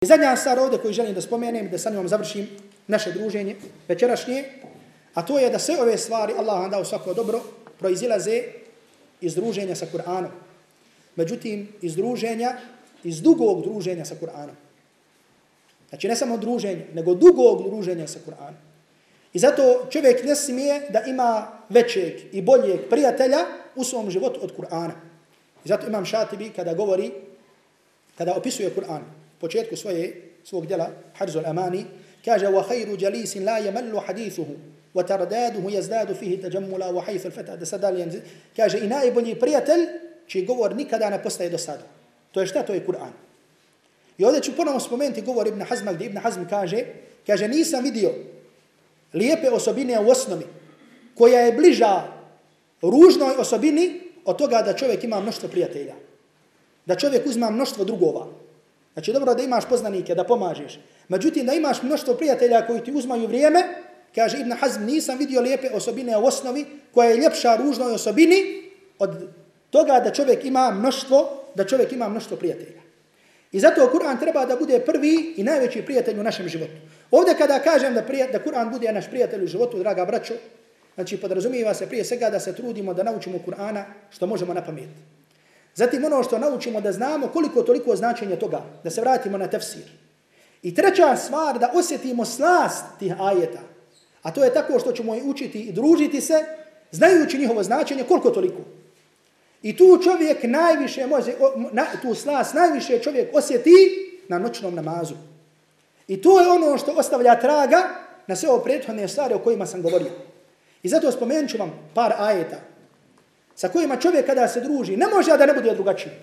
I zadnja stvar ovdje koju želim da spomenem, da sa njom završim naše druženje večerašnje, a to je da sve ove stvari, Allah vam dao svako dobro, proizilaze iz druženja sa Kur'anom. Međutim, iz druženja, iz dugog druženja sa Kur'anom. Znači ne samo druženje, nego dugog druženja sa Kur'anom. I zato čovjek ne smije da ima većeg i boljeg prijatelja u svom životu od Kur'ana. I zato imam šatibi kada govori, kada opisuje Kur'an, početku svoje, svog djela, Harzul Amani, kaže, wa khayru jalisin la yamallu hadithuhu, wa tardaduhu yazdadu fihi tajammula wa haythu al-fata, da sada li kaže, i najbolji prijatelj, čiji govor nikada ne postaje do sada. To je šta? To je Kur'an. I ovdje ću ponovno spomenuti govor Ibn Hazma, gdje Ibn Hazm kaže, kaže, nisam vidio lijepe osobine u osnovi, koja je bliža ružnoj osobini od toga da čovjek ima mnoštvo prijatelja. Da čovjek uzma mnoštvo drugova. Znači, dobro da imaš poznanike, da pomažeš. Međutim, da imaš mnoštvo prijatelja koji ti uzmaju vrijeme, kaže Ibn Hazm, nisam vidio lijepe osobine u osnovi koja je ljepša ružnoj osobini od toga da čovjek ima mnoštvo, da čovjek ima mnoštvo prijatelja. I zato Kur'an treba da bude prvi i najveći prijatelj u našem životu. Ovdje kada kažem da, prije, da Kur'an bude naš prijatelj u životu, draga braćo, znači podrazumijeva se prije svega da se trudimo da naučimo Kur'ana što možemo na pamet. Zatim ono što naučimo da znamo koliko toliko značenje toga, da se vratimo na tefsir. I treća stvar da osjetimo slast tih ajeta, a to je tako što ćemo učiti i družiti se, znajući njihovo značenje koliko toliko. I tu čovjek najviše može, na, tu slast najviše čovjek osjeti na noćnom namazu. I to je ono što ostavlja traga na sve ove prethodne stvari o kojima sam govorio. I zato spomenut ću vam par ajeta sa kojima čovjek kada se druži ne može da ne bude drugačiji.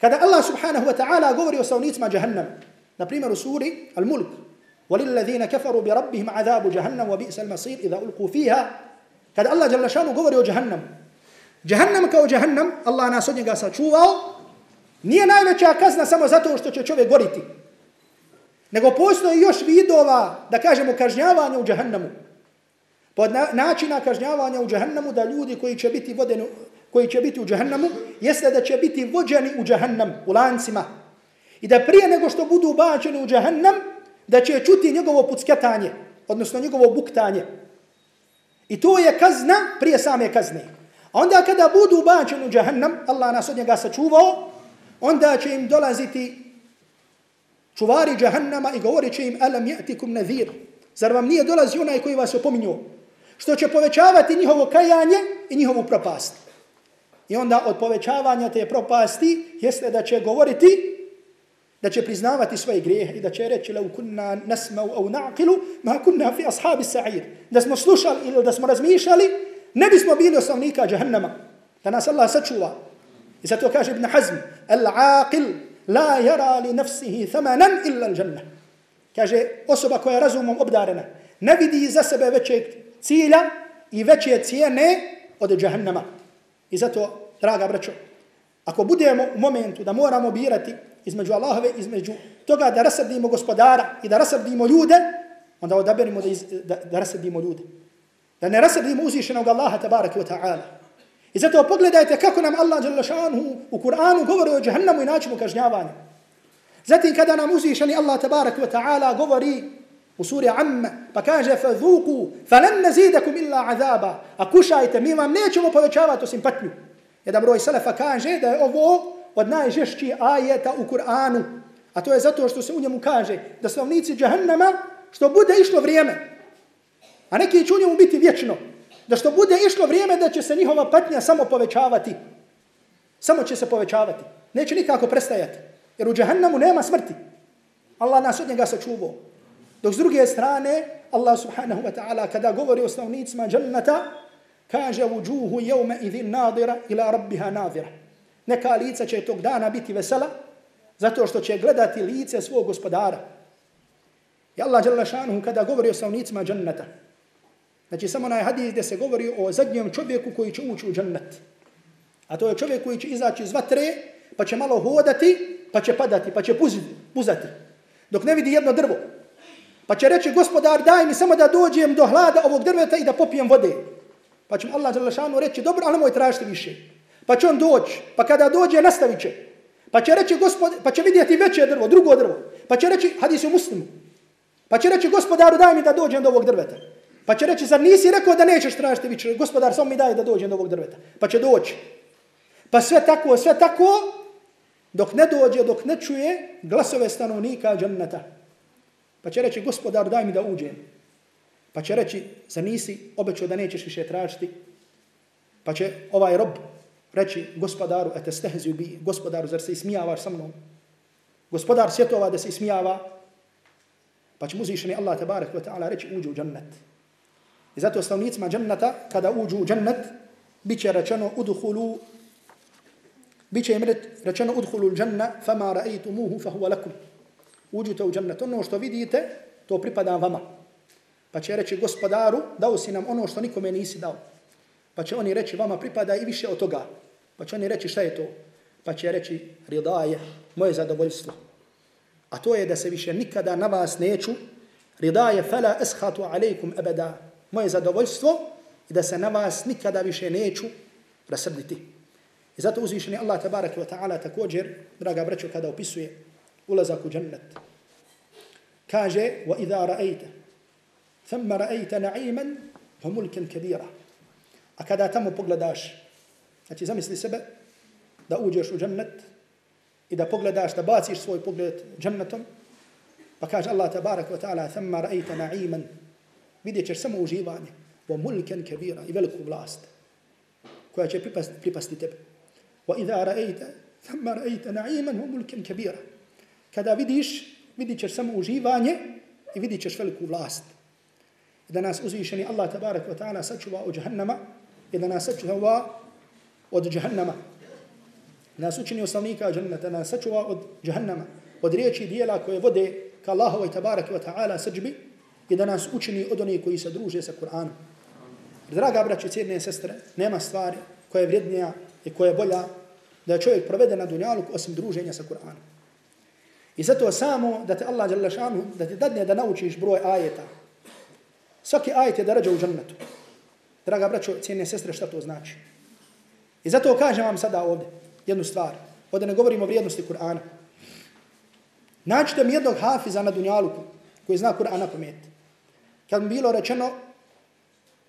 Kada Allah subhanahu wa ta'ala govori o savnicima jahannam, na primjer u suri Al-Mulk, وَلِلَّذِينَ كَفَرُوا بِرَبِّهِمْ عَذَابُ جَهَنَّمْ وَبِئْسَ الْمَصِيرِ إِذَا أُلْقُوا فِيهَا Kada Allah jalla šanu govori o jahannam, Jahannam kao jahannam, Allah nas od njega sačuvao, nije najveća kazna samo zato što će čovjek goriti. Nego postoji još vidova, da kažemo, kažnjavanja u jahannamu. Pod na, načina kažnjavanja u džahannamu da ljudi koji će biti vodeni, koji će biti u džahannamu, jeste da će biti vođeni u džahannam, u lancima. I da prije nego što budu ubačeni u džahannam, da će čuti njegovo pucketanje, odnosno njegovo buktanje. I to je kazna prije same kazne. A onda kada budu ubačeni u džahannam, Allah nas od njega sačuvao, onda će im dolaziti čuvari džahannama i govorit će im alam ja'tikum nadhir. Zar vam nije dolazi onaj koji vas opominju? Što će povećavati njihovo kajanje i njihovu propast. I onda od povećavanja te propasti jeste da će govoriti da će priznavati svoje grijehe i da će reći lau kunna nasmau au na'qilu ma kunna fi ashabi sa'ir. Da smo slušali ili da smo razmišljali ne bismo bili osnovnika jahannama. Da nas Allah sačuva. I zato kaže Ibn Hazm, al-aqil la yara li nafsihi thamanan illa al-jannah. Kaže osoba koja je razumom obdarena, ne vidi za sebe većeg cilja i veće cijene od jahannama. I zato, draga braćo, ako budemo u momentu da moramo birati između Allahove, između toga da rasrdimo gospodara i da rasrdimo ljude, onda odaberimo da, iz, da, da rasrdimo ljude. Da ne rasrdimo uzvišenog Allaha tabaraka wa ta'ala. I zato pogledajte kako nam Allah šanhu u Kur'anu govori o džahannamu i načinu kažnjavanja. Zatim kada nam uzvišeni Allah tabaraka wa ta'ala govori u suri Amma, pa kaže fadhuku, falan nazidakum illa azaba. A kušajte, mi vam nećemo povećavati osim patnju. Jedan broj Selefa kaže da je ovo od najžešći ajeta u Kur'anu. A to je zato što se u njemu kaže da slavnici džahannama, što bude išlo vrijeme, A neki će u njemu biti vječno. Da što bude išlo vrijeme da će se njihova patnja samo povećavati. Samo će se povećavati. Neće nikako prestajati. Jer u džahannamu nema smrti. Allah nas od njega sačuvao. Dok s druge strane, Allah subhanahu wa ta'ala kada govori o stavnicima džannata, kaže vujuhu jevme idhin nadira ila rabbiha nadira. Neka lica će tog dana biti vesela, zato što će gledati lice svog gospodara. I Allah kada govori o stavnicima džannata, Znači samo na hadis gdje se govori o zadnjem čovjeku koji će ući u džennet. A to je čovjek koji će izaći iz vatre, pa će malo hodati, pa će padati, pa će puzati. Dok ne vidi jedno drvo. Pa će reći, gospodar, daj mi samo da dođem do hlada ovog drveta i da popijem vode. Pa će mu Allah Đalešanu reći, dobro, ali moj tražiti više. Pa će on doći, pa kada dođe, nastavit će. Pa će reći gospod, pa će vidjeti veće drvo, drugo drvo. Pa će reći, hadis u muslimu. Pa će reći gospodaru daj mi da dođem do ovog drveta. Pa će reći, zar nisi rekao da nećeš tražiti više, gospodar samo mi daj da dođem do ovog drveta. Pa će doći. Pa sve tako, sve tako, dok ne dođe, dok ne čuje glasove stanovnika džanneta. Pa će reći, gospodar daj mi da uđem. Pa će reći, zar nisi obećao da nećeš više tražiti. Pa će ovaj rob reći gospodaru, ete stehzi bi, gospodaru, zar se ismijavaš sa mnom? Gospodar svjetova da se ismijava, pa će muzišeni Allah tabarak wa ta'ala reći uđu u džennet. I zato stavnicima dženneta, kada uđu u džennet, bit će rečeno udhulu, bit će im rečeno uduhulu u dženna, fama ra'aytumuhu fa huwa lakum. Uđite u džennet. Ono što vidite, to pripada vama. Pa će reći gospodaru, dao si nam ono što nikome nisi dao. Pa će oni reći, vama pripada i više od toga. Pa će oni reći, šta je to? Pa će reći, ridaje, moje zadovoljstvo. A to je da se više nikada na vas neću, ridaje, fela eshatu alejkum ebeda, moje zadovoljstvo i da se na vas nikada više neću rasrditi. I zato uzvišeni Allah tabaraka wa ta'ala također, draga braćo, kada opisuje ulazak u džennet, kaže, wa idha ra'ajte, thumma ra'ajte na'iman, wa mulken kabira. A kada tamo pogledaš, znači zamisli sebe da uđeš u džennet i da pogledaš, da baciš svoj pogled džennetom, pa kaže Allah tabarak wa ta'ala, thumma ra'ajte na'iman, vidjet ćeš samo uživanje, wa mulken kabira i veliku vlast koja će pripasti, pripasti tebe. Wa idha ra'ajte, thumma ra'ajte na'iman, wa mulken kabira. Kada vidiš, vidit ćeš samo uživanje i vidit ćeš veliku vlast. da nas uzvišeni Allah tabarak wa ta'ala sačuva od džahannama i da nas sačuva od džahannama. Nas učini osnovnika džannata, nas sačuva od džahannama, od riječi dijela koje vode ka Allahovoj tabarak wa ta'ala sađbi i da nas učini od onih koji se druže sa Kur'anom. Draga braće, cijedne sestre, nema stvari koja je vrijednija i koja je bolja da je čovjek provede na dunjalu osim druženja sa Kur'anom. I zato samo da te Allah šanu, da ti dadne da naučiš broj ajeta, Svaki ajet je darađa u džennetu. Draga braćo, cijene sestre, šta to znači? I zato kažem vam sada ovdje jednu stvar. Ovdje ne govorimo o vrijednosti Kur'ana. Naćite mi jednog hafiza na dunjaluku koji zna Kur'an na pamet. Kad mi bilo rečeno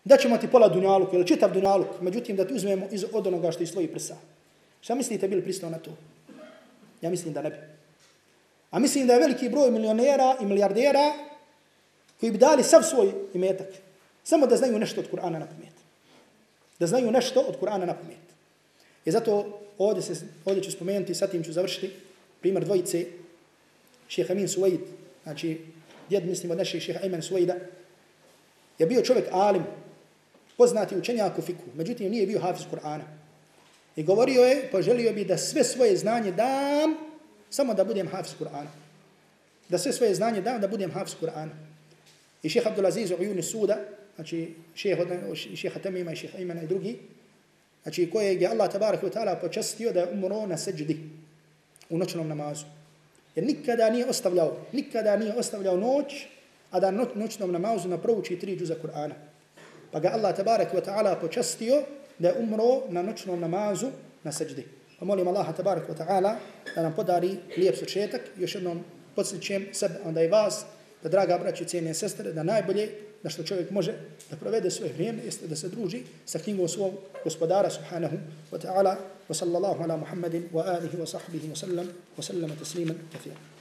da ćemo ti pola dunjaluku ili čitav dunjaluk, međutim da ti uzmemo iz, od onoga što je svoji prsa. Šta mislite bili pristao na to? Ja mislim da ne bi. A mislim da je veliki broj milionera i milijardera koji bi dali sav svoj imetak, samo da znaju nešto od Kur'ana na pamet. Da znaju nešto od Kur'ana na pamet. I zato ovdje, se, ovdje ću spomenuti, sad im ću završiti primjer dvojice šeha Amin Suwaid, znači djed mislim od naših šeha Amin Suwaida, je bio čovjek alim, poznati učenjak u fiku, međutim nije bio hafiz Kur'ana. I govorio je, poželio bi da sve svoje znanje dam, samo da budem hafiz Kur'ana. Da sve svoje znanje dam, da budem hafiz Kur'ana. I šeha Abdulaziz u Ujuni Suda, znači šeha Tamima i šeha Imana i drugi, znači koje je Allah tabarak i ta'ala počastio da je umro na seđdi u noćnom namazu. Jer nikada nije ostavljao, nikada nije ostavljao noć, a da noć, noćnom namazu naprouči tri džuza Kur'ana. Pa ga Allah tabarak i ta'ala počastio da je umro na noćnom namazu na seđdi. Pa molim Allah tabarak wa ta'ala da nam podari lijep sučetak. Još jednom podsjećem sebe, onda i vas, da draga braće, cijene sestre, da najbolje da što čovjek može da provede svoje vrijeme jeste da se druži sa knjigom svog gospodara subhanahu wa ta'ala wa sallallahu ala muhammedin wa alihi wa sahbihi wa sallam wa sallam tasliman kathira.